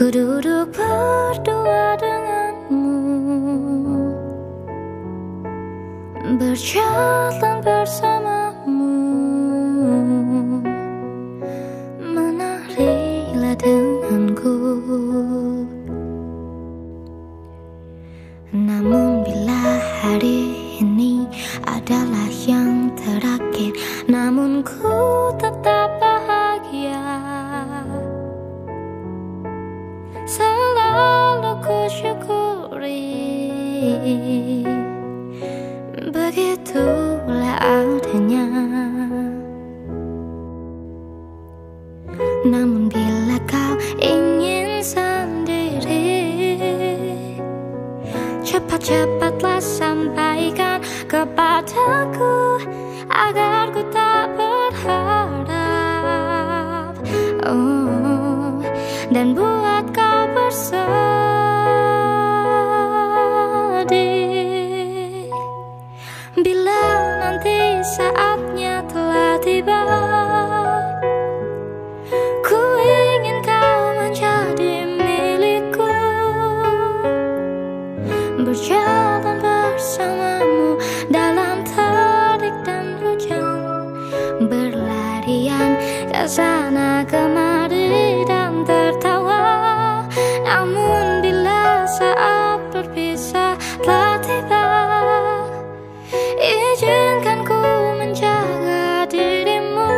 ku duduk berdua denganmu. Berjalan bersamamu. Menarilah denganku. Namun bila hari ini adalah yang terakhir Namun ku Begitulah adanya Namun bila kau ingin sendiri Cepat-cepatlah sampaikan kepadaku Agar ku tak berharap. Oh, sana kemari dan tertawa. Namun bila saat berpisah telah tiba Izinkan ku menjaga dirimu.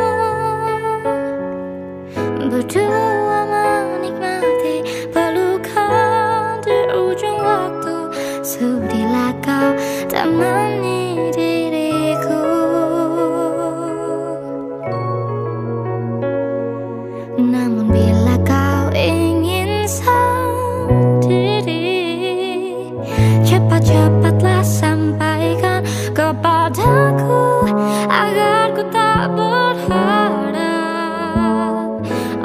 Berdua menikmati pelukan di ujung waktu. Sudilah kau temani Namun bila kau ingin sendiri Cepat-cepatlah sampaikan kepadaku Agar ku tak berharap.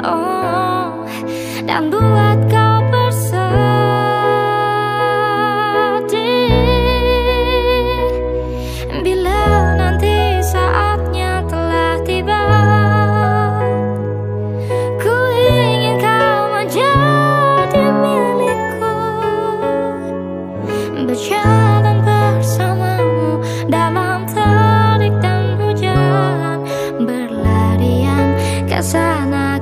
Oh, dan buat Berjalan bersamamu dalam terik dan hujan Berlarian ke sana